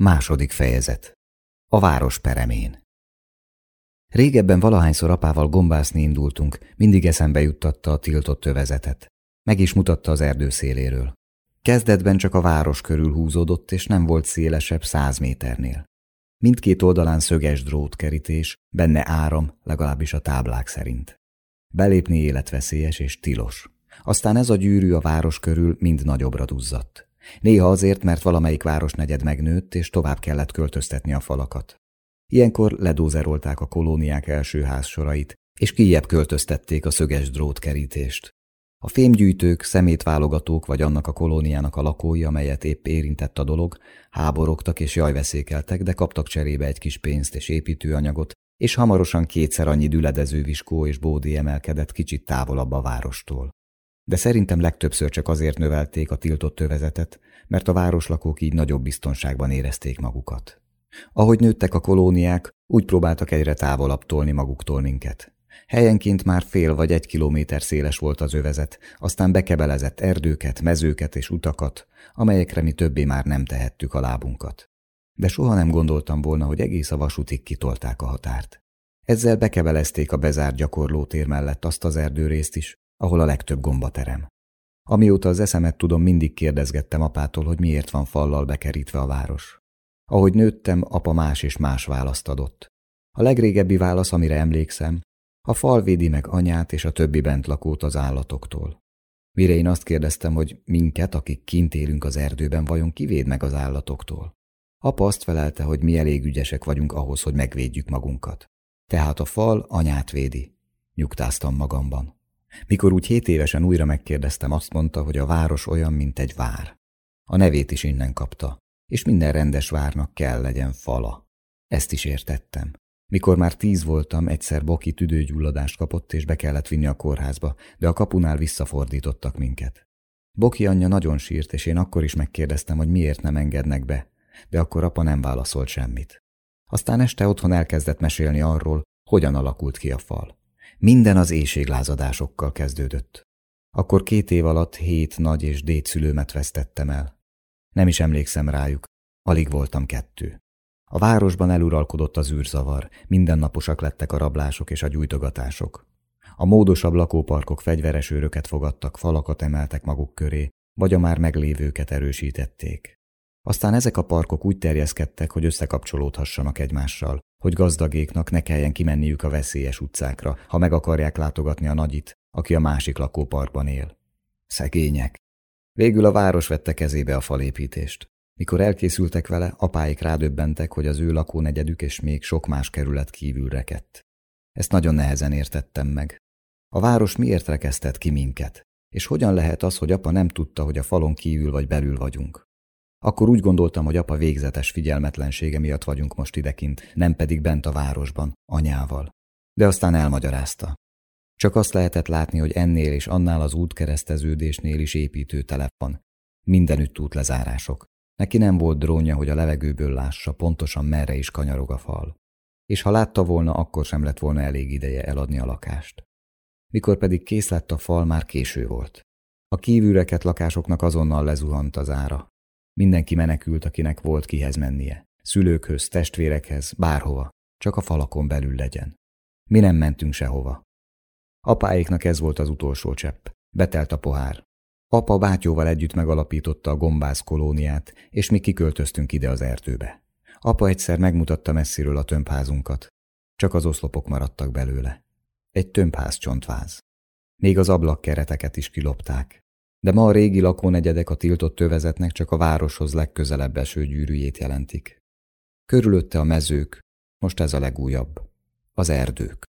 Második fejezet. A város peremén. Régebben valahányszor apával gombászni indultunk, mindig eszembe juttatta a tiltott övezetet. Meg is mutatta az erdő széléről. Kezdetben csak a város körül húzódott, és nem volt szélesebb száz méternél. Mindkét oldalán szöges drótkerítés, benne áram, legalábbis a táblák szerint. Belépni életveszélyes és tilos. Aztán ez a gyűrű a város körül mind nagyobbra duzzadt. Néha azért, mert valamelyik városnegyed megnőtt, és tovább kellett költöztetni a falakat. Ilyenkor ledózerolták a kolóniák első házsorait, és kijebb költöztették a szöges drótkerítést. A fémgyűjtők, szemétválogatók vagy annak a kolóniának a lakói, amelyet épp érintett a dolog, háborogtak és jajveszékeltek, de kaptak cserébe egy kis pénzt és építőanyagot, és hamarosan kétszer annyi düledező viskó és bódé emelkedett kicsit távolabb a várostól de szerintem legtöbbször csak azért növelték a tiltott tövezetet, mert a városlakók így nagyobb biztonságban érezték magukat. Ahogy nőttek a kolóniák, úgy próbáltak egyre távolabb tolni maguktól minket. Helyenként már fél vagy egy kilométer széles volt az övezet, aztán bekebelezett erdőket, mezőket és utakat, amelyekre mi többé már nem tehettük a lábunkat. De soha nem gondoltam volna, hogy egész a vasútig kitolták a határt. Ezzel bekebelezték a bezárt gyakorlótér mellett azt az erdőrészt is, ahol a legtöbb gombaterem. Amióta az eszemet tudom, mindig kérdezgettem apától, hogy miért van fallal bekerítve a város. Ahogy nőttem, apa más és más választ adott. A legrégebbi válasz, amire emlékszem, a fal védi meg anyát és a többi bentlakót az állatoktól. Mire én azt kérdeztem, hogy minket, akik kint élünk az erdőben, vajon kivéd meg az állatoktól? Apa azt felelte, hogy mi elég ügyesek vagyunk ahhoz, hogy megvédjük magunkat. Tehát a fal anyát védi. Nyugtáztam magamban. Mikor úgy hét évesen újra megkérdeztem, azt mondta, hogy a város olyan, mint egy vár. A nevét is innen kapta, és minden rendes várnak kell legyen fala. Ezt is értettem. Mikor már tíz voltam, egyszer Boki tüdőgyulladást kapott, és be kellett vinni a kórházba, de a kapunál visszafordítottak minket. Boki anyja nagyon sírt, és én akkor is megkérdeztem, hogy miért nem engednek be, de akkor apa nem válaszolt semmit. Aztán este otthon elkezdett mesélni arról, hogyan alakult ki a fal. Minden az éjséglázadásokkal kezdődött. Akkor két év alatt hét nagy és dédszülőmet vesztettem el. Nem is emlékszem rájuk, alig voltam kettő. A városban eluralkodott az űrzavar, mindennaposak lettek a rablások és a gyújtogatások. A módosabb lakóparkok fegyveres őröket fogadtak, falakat emeltek maguk köré, vagy a már meglévőket erősítették. Aztán ezek a parkok úgy terjeszkedtek, hogy összekapcsolódhassanak egymással, hogy gazdagéknak ne kelljen kimenniük a veszélyes utcákra, ha meg akarják látogatni a nagyit, aki a másik lakóparkban él. Szegények. Végül a város vette kezébe a falépítést. Mikor elkészültek vele, apáik rádöbbentek, hogy az ő lakónegyedük és még sok más kerület kívül rekedt. Ezt nagyon nehezen értettem meg. A város miért rekesztett ki minket? És hogyan lehet az, hogy apa nem tudta, hogy a falon kívül vagy belül vagyunk? Akkor úgy gondoltam, hogy apa végzetes figyelmetlensége miatt vagyunk most idekint, nem pedig bent a városban, anyával. De aztán elmagyarázta. Csak azt lehetett látni, hogy ennél és annál az útkereszteződésnél is építőtelep van. Mindenütt útlezárások. Neki nem volt drónja, hogy a levegőből lássa pontosan merre is kanyarog a fal. És ha látta volna, akkor sem lett volna elég ideje eladni a lakást. Mikor pedig kész lett a fal, már késő volt. A kívülreket lakásoknak azonnal lezuhant az ára. Mindenki menekült, akinek volt kihez mennie. Szülőkhöz, testvérekhez, bárhova. Csak a falakon belül legyen. Mi nem mentünk sehova. Apáéknak ez volt az utolsó csepp. Betelt a pohár. Apa bátyóval együtt megalapította a gombász kolóniát, és mi kiköltöztünk ide az erdőbe. Apa egyszer megmutatta messziről a tömbházunkat. Csak az oszlopok maradtak belőle. Egy tömbház csontváz. Még az ablakkereteket is kilopták. De ma a régi lakónegyedek a tiltott tövezetnek csak a városhoz legközelebb eső gyűrűjét jelentik. Körülötte a mezők, most ez a legújabb. Az erdők.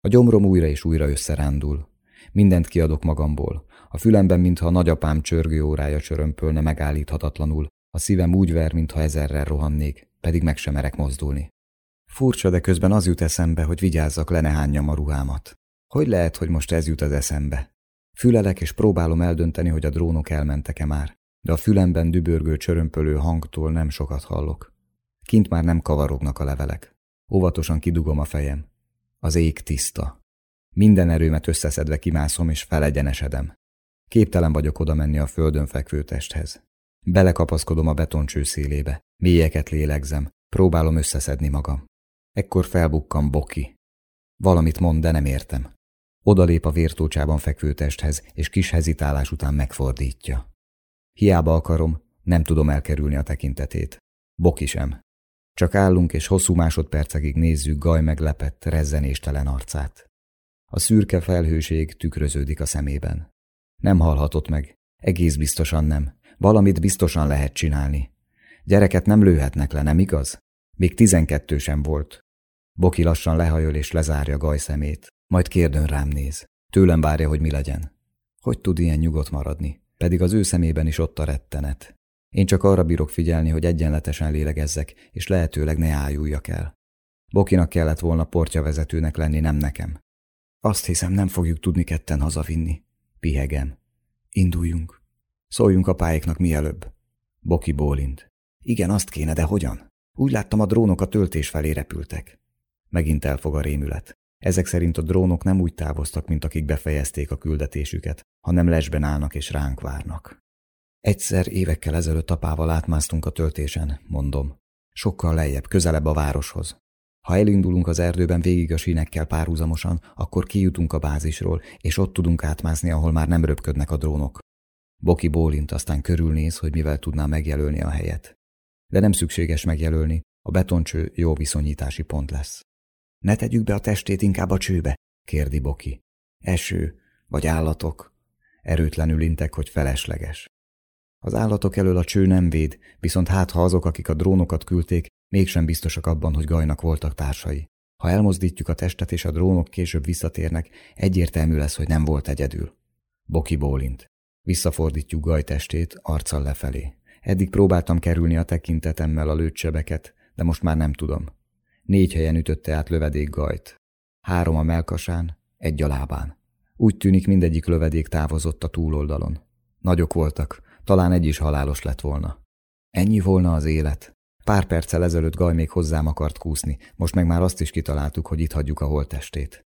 A gyomrom újra és újra összerándul. Mindent kiadok magamból. A fülemben, mintha a nagyapám csörgő órája csörömpölne megállíthatatlanul. A szívem úgy ver, mintha ezerrel rohannék, pedig meg sem merek mozdulni. Furcsa, de közben az jut eszembe, hogy vigyázzak le ne a ruhámat. Hogy lehet, hogy most ez jut az eszembe? Fülelek és próbálom eldönteni, hogy a drónok elmentek-e már, de a fülemben dübörgő csörömpölő hangtól nem sokat hallok. Kint már nem kavarognak a levelek. Óvatosan kidugom a fejem. Az ég tiszta. Minden erőmet összeszedve kimászom és felegyenesedem. Képtelen vagyok oda menni a földön fekvő testhez. Belekapaszkodom a betoncső szélébe. Mélyeket lélegzem, próbálom összeszedni magam. Ekkor felbukkam Boki. Valamit mond, de nem értem. Odalép a vértócsában fekvő testhez, és kis hezitálás után megfordítja. Hiába akarom, nem tudom elkerülni a tekintetét. Boki sem. Csak állunk, és hosszú másodpercekig nézzük Gaj meglepett, rezzenéstelen arcát. A szürke felhőség tükröződik a szemében. Nem hallhatott meg. Egész biztosan nem. Valamit biztosan lehet csinálni. Gyereket nem lőhetnek le, nem igaz? Még tizenkettő sem volt. Boki lassan lehajol és lezárja Gaj szemét. Majd kérdőn rám néz. Tőlem várja, hogy mi legyen. Hogy tud ilyen nyugodt maradni? Pedig az ő szemében is ott a rettenet. Én csak arra bírok figyelni, hogy egyenletesen lélegezzek, és lehetőleg ne áljuljak el. Bokinak kellett volna portjavezetőnek lenni, nem nekem. Azt hiszem, nem fogjuk tudni ketten hazavinni. Pihegem. Induljunk. Szóljunk a pályéknak mielőbb. Boki bólint. Igen, azt kéne, de hogyan? Úgy láttam, a drónok a töltés felé repültek. Megint elfog a rémület. Ezek szerint a drónok nem úgy távoztak, mint akik befejezték a küldetésüket, hanem lesben állnak és ránk várnak. Egyszer évekkel ezelőtt apával átmásztunk a töltésen, mondom. Sokkal lejjebb, közelebb a városhoz. Ha elindulunk az erdőben végig a sínekkel párhuzamosan, akkor kijutunk a bázisról, és ott tudunk átmászni, ahol már nem röpködnek a drónok. Boki bólint, aztán körülnéz, hogy mivel tudná megjelölni a helyet. De nem szükséges megjelölni, a betoncső jó viszonyítási pont lesz. Ne tegyük be a testét inkább a csőbe, kérdi Boki. Eső, vagy állatok. Erőtlenül intek, hogy felesleges. Az állatok elől a cső nem véd, viszont hát ha azok, akik a drónokat küldték, mégsem biztosak abban, hogy Gajnak voltak társai. Ha elmozdítjuk a testet és a drónok később visszatérnek, egyértelmű lesz, hogy nem volt egyedül. Boki bólint. Visszafordítjuk Gaj testét, arccal lefelé. Eddig próbáltam kerülni a tekintetemmel a lőtsebeket, de most már nem tudom. Négy helyen ütötte át lövedék Gajt. Három a melkasán, egy a lábán. Úgy tűnik mindegyik lövedék távozott a túloldalon. Nagyok voltak, talán egy is halálos lett volna. Ennyi volna az élet. Pár perccel ezelőtt Gaj még hozzám akart kúszni, most meg már azt is kitaláltuk, hogy itt hagyjuk a holttestét.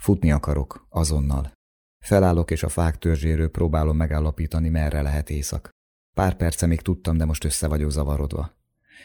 Futni akarok, azonnal. Felállok és a fák törzséről próbálom megállapítani, merre lehet éjszak. Pár perce még tudtam, de most össze vagyok zavarodva.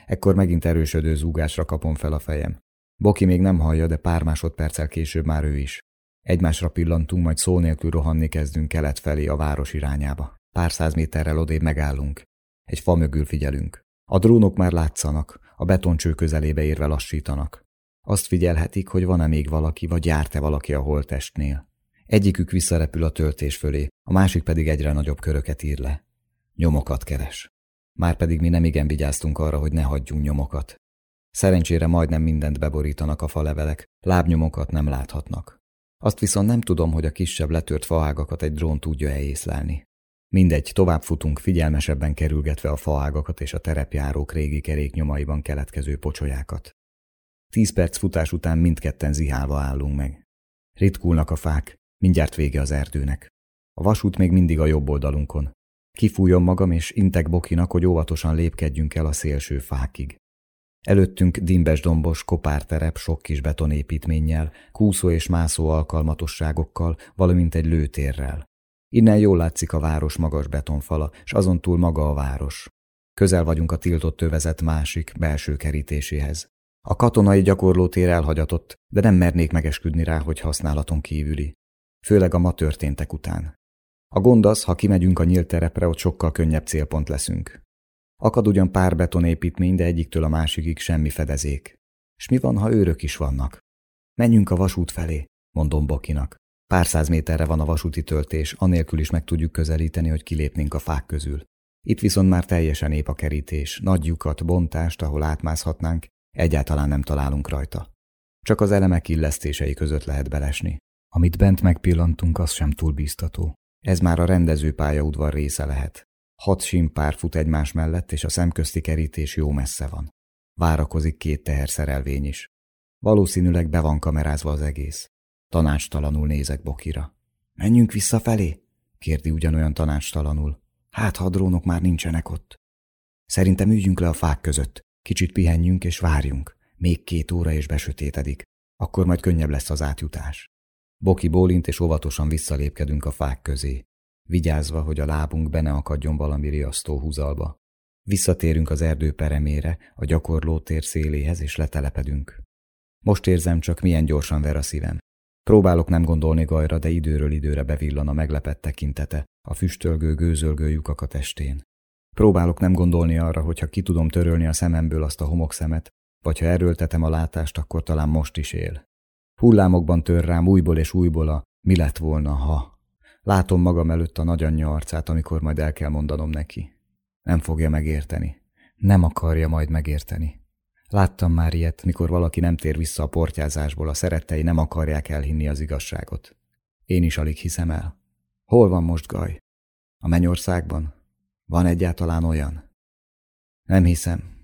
Ekkor megint erősödő zúgásra kapom fel a fejem. Boki még nem hallja, de pár másodperccel később már ő is. Egymásra pillantunk, majd szó nélkül rohanni kezdünk kelet felé a város irányába. Pár száz méterrel odébb megállunk. Egy fa mögül figyelünk. A drónok már látszanak, a betoncső közelébe érve lassítanak. Azt figyelhetik, hogy van-e még valaki, vagy járt-e valaki a holttestnél. Egyikük visszarepül a töltés fölé, a másik pedig egyre nagyobb köröket ír le. Nyomokat keres. Márpedig mi nem igen vigyáztunk arra, hogy ne hagyjunk nyomokat. Szerencsére majdnem mindent beborítanak a falevelek, lábnyomokat nem láthatnak. Azt viszont nem tudom, hogy a kisebb letört faágakat egy drón tudja eészlelni. Mindegy, tovább futunk, figyelmesebben kerülgetve a faágakat és a terepjárók régi keréknyomaiban keletkező pocsolyákat. Tíz perc futás után mindketten zihálva állunk meg. Ritkulnak a fák, mindjárt vége az erdőnek. A vasút még mindig a jobb oldalunkon. Kifújom magam, és intek Bokinak, hogy óvatosan lépkedjünk el a szélső fákig. Előttünk dimbes dombos, kopárterep sok kis betonépítménnyel, kúszó és mászó alkalmatosságokkal, valamint egy lőtérrel. Innen jól látszik a város magas betonfala, és azon túl maga a város. Közel vagyunk a tiltott tövezet másik, belső kerítéséhez. A katonai gyakorlótér elhagyatott, de nem mernék megesküdni rá, hogy használaton kívüli. Főleg a ma történtek után. A gond az, ha kimegyünk a nyílt terepre, ott sokkal könnyebb célpont leszünk. Akad ugyan pár betonépítmény, de egyiktől a másikig semmi fedezék. És mi van, ha őrök is vannak? Menjünk a vasút felé, mondom Bokinak. Pár száz méterre van a vasúti töltés, anélkül is meg tudjuk közelíteni, hogy kilépnénk a fák közül. Itt viszont már teljesen ép a kerítés, nagy lyukat, bontást, ahol átmászhatnánk, egyáltalán nem találunk rajta. Csak az elemek illesztései között lehet belesni. Amit bent megpillantunk, az sem túl bíztató. Ez már a rendező pályaudvar része lehet. Hat simpár fut egymás mellett, és a szemközti kerítés jó messze van. Várakozik két teherszerelvény is. Valószínűleg be van kamerázva az egész. Tanácstalanul nézek Bokira. Menjünk visszafelé? kérdi ugyanolyan tanácstalanul. Hát, ha a drónok már nincsenek ott. Szerintem üljünk le a fák között. Kicsit pihenjünk és várjunk. Még két óra és besötétedik. Akkor majd könnyebb lesz az átjutás. Boki bólint és óvatosan visszalépkedünk a fák közé, vigyázva, hogy a lábunk be ne akadjon valami riasztó húzalba. Visszatérünk az erdő peremére, a gyakorló tér széléhez, és letelepedünk. Most érzem csak, milyen gyorsan ver a szívem. Próbálok nem gondolni Gajra, de időről időre bevillan a meglepett tekintete, a füstölgő, gőzölgő lyukak a testén. Próbálok nem gondolni arra, hogy ha ki tudom törölni a szememből azt a homokszemet, vagy ha erőltetem a látást, akkor talán most is él. Hullámokban tör rám újból és újból a mi lett volna, ha. Látom magam előtt a nagyanyja arcát, amikor majd el kell mondanom neki. Nem fogja megérteni. Nem akarja majd megérteni. Láttam már ilyet, mikor valaki nem tér vissza a portyázásból, a szerettei nem akarják elhinni az igazságot. Én is alig hiszem el. Hol van most Gaj? A mennyországban? Van egyáltalán olyan? Nem hiszem.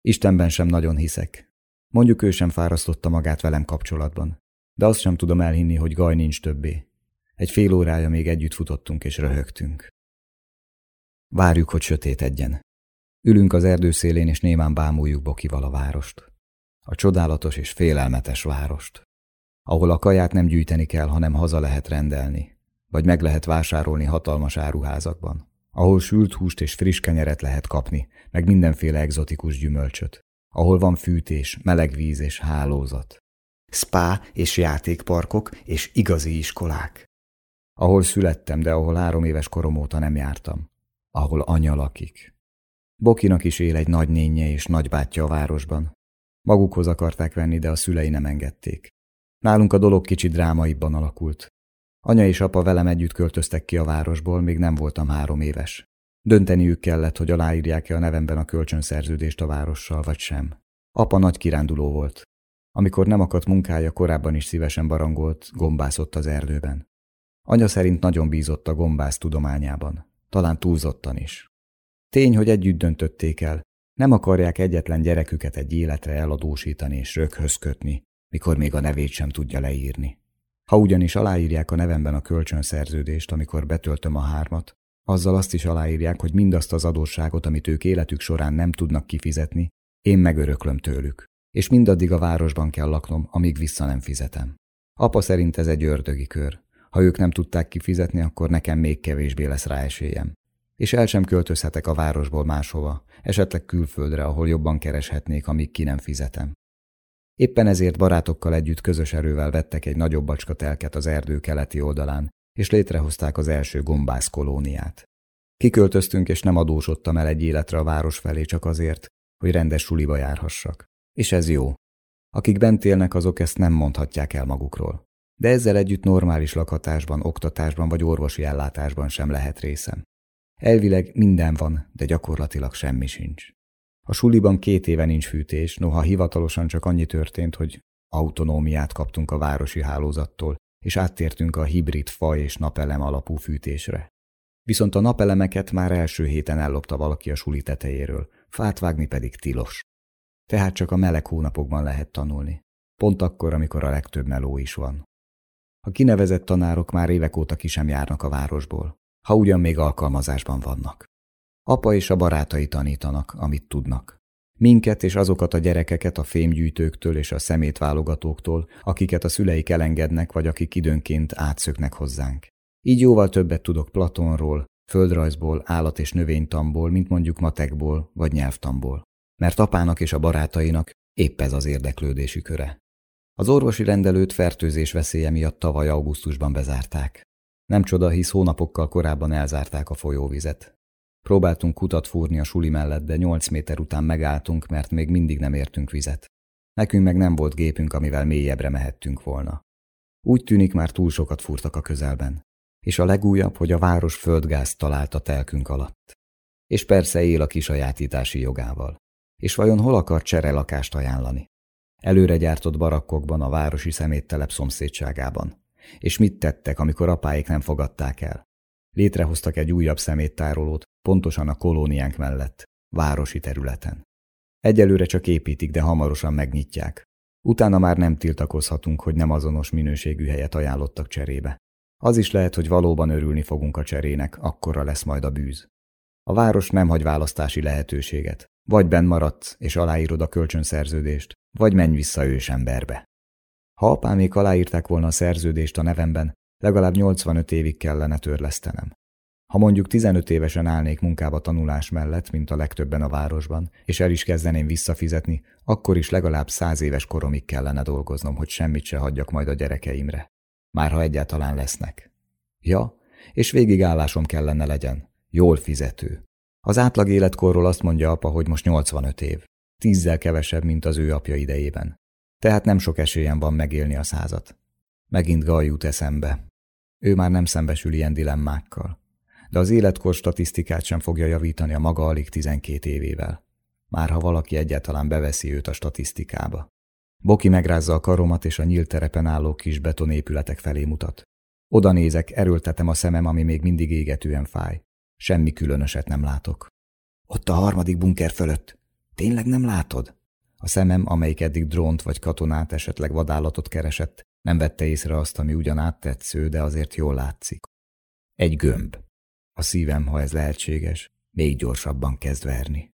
Istenben sem nagyon hiszek. Mondjuk ő sem fárasztotta magát velem kapcsolatban. De azt sem tudom elhinni, hogy Gaj nincs többé. Egy fél órája még együtt futottunk és röhögtünk. Várjuk, hogy sötétedjen. Ülünk az erdő szélén, és némán bámuljuk Bokival a várost. A csodálatos és félelmetes várost. Ahol a kaját nem gyűjteni kell, hanem haza lehet rendelni. Vagy meg lehet vásárolni hatalmas áruházakban. Ahol sült húst és friss kenyeret lehet kapni, meg mindenféle egzotikus gyümölcsöt. Ahol van fűtés, meleg és hálózat. Spa és játékparkok és igazi iskolák. Ahol születtem, de ahol három éves korom óta nem jártam. Ahol anya lakik. Bokinak is él egy nagynénye és nagybátyja a városban. Magukhoz akarták venni, de a szülei nem engedték. Nálunk a dolog kicsit drámaibban alakult. Anya és apa velem együtt költöztek ki a városból, még nem voltam három éves. Dönteniük kellett, hogy aláírják-e a nevemben a kölcsönszerződést a várossal, vagy sem. Apa nagy kiránduló volt. Amikor nem akadt munkája, korábban is szívesen barangolt, gombászott az erdőben. Anya szerint nagyon bízott a gombász tudományában. Talán túlzottan is. Tény, hogy együtt döntötték el. Nem akarják egyetlen gyereküket egy életre eladósítani és röghöz kötni, mikor még a nevét sem tudja leírni. Ha ugyanis aláírják a nevemben a kölcsönszerződést, amikor betöltöm a hármat, azzal azt is aláírják, hogy mindazt az adósságot, amit ők életük során nem tudnak kifizetni, én megöröklöm tőlük, és mindaddig a városban kell laknom, amíg vissza nem fizetem. Apa szerint ez egy ördögi kör. Ha ők nem tudták kifizetni, akkor nekem még kevésbé lesz rá esélyem. És el sem költözhetek a városból máshova, esetleg külföldre, ahol jobban kereshetnék, amíg ki nem fizetem. Éppen ezért barátokkal együtt közös erővel vettek egy nagyobb bacska telket az erdő keleti oldalán, és létrehozták az első gombász kolóniát. Kiköltöztünk, és nem adósodtam el egy életre a város felé csak azért, hogy rendes suliba járhassak. És ez jó. Akik bent élnek, azok ezt nem mondhatják el magukról. De ezzel együtt normális lakhatásban, oktatásban vagy orvosi ellátásban sem lehet részem. Elvileg minden van, de gyakorlatilag semmi sincs. A suliban két éve nincs fűtés, noha hivatalosan csak annyi történt, hogy autonómiát kaptunk a városi hálózattól, és áttértünk a hibrid fa és napelem alapú fűtésre. Viszont a napelemeket már első héten ellopta valaki a suli tetejéről, fát vágni pedig tilos. Tehát csak a meleg hónapokban lehet tanulni. Pont akkor, amikor a legtöbb meló is van. A kinevezett tanárok már évek óta ki sem járnak a városból, ha ugyan még alkalmazásban vannak. Apa és a barátai tanítanak, amit tudnak. Minket és azokat a gyerekeket a fémgyűjtőktől és a szemétválogatóktól, akiket a szüleik elengednek, vagy akik időnként átszöknek hozzánk. Így jóval többet tudok Platonról, földrajzból, állat- és növénytamból, mint mondjuk matekból vagy nyelvtamból. Mert apának és a barátainak épp ez az érdeklődési köre. Az orvosi rendelőt fertőzés veszélye miatt tavaly augusztusban bezárták. Nem csoda, hisz hónapokkal korábban elzárták a folyóvizet. Próbáltunk kutat fúrni a suli mellett, de nyolc méter után megálltunk, mert még mindig nem értünk vizet. Nekünk meg nem volt gépünk, amivel mélyebbre mehettünk volna. Úgy tűnik, már túl sokat fúrtak a közelben. És a legújabb, hogy a város földgáz talált a telkünk alatt. És persze él a kisajátítási jogával. És vajon hol akar cserelakást ajánlani? Előre gyártott barakkokban a városi szeméttelep szomszédságában. És mit tettek, amikor apáik nem fogadták el? Létrehoztak egy újabb szeméttárolót, pontosan a kolóniánk mellett, városi területen. Egyelőre csak építik, de hamarosan megnyitják. Utána már nem tiltakozhatunk, hogy nem azonos minőségű helyet ajánlottak cserébe. Az is lehet, hogy valóban örülni fogunk a cserének, akkorra lesz majd a bűz. A város nem hagy választási lehetőséget. Vagy benn maradsz, és aláírod a kölcsönszerződést, vagy menj vissza ősemberbe. Ha apámék aláírták volna a szerződést a nevemben, legalább 85 évig kellene törlesztenem. Ha mondjuk 15 évesen állnék munkába tanulás mellett, mint a legtöbben a városban, és el is kezdeném visszafizetni, akkor is legalább száz éves koromig kellene dolgoznom, hogy semmit se hagyjak majd a gyerekeimre. Már ha egyáltalán lesznek. Ja, és végigállásom kellene legyen. Jól fizető. Az átlag életkorról azt mondja apa, hogy most 85 év. Tízzel kevesebb, mint az ő apja idejében. Tehát nem sok esélyem van megélni a százat. Megint Gal jut eszembe. Ő már nem szembesül ilyen dilemmákkal. De az életkor statisztikát sem fogja javítani a maga alig 12 évével. Már ha valaki egyáltalán beveszi őt a statisztikába. Boki megrázza a karomat, és a nyílt terepen álló kis betonépületek felé mutat. Oda nézek, erőltetem a szemem, ami még mindig égetően fáj. Semmi különöset nem látok. Ott a harmadik bunker fölött. Tényleg nem látod? A szemem, amelyik eddig drónt vagy katonát, esetleg vadállatot keresett, nem vette észre azt, ami ugyan áttetsző, de azért jól látszik. Egy gömb. A szívem, ha ez lehetséges, még gyorsabban kezd verni.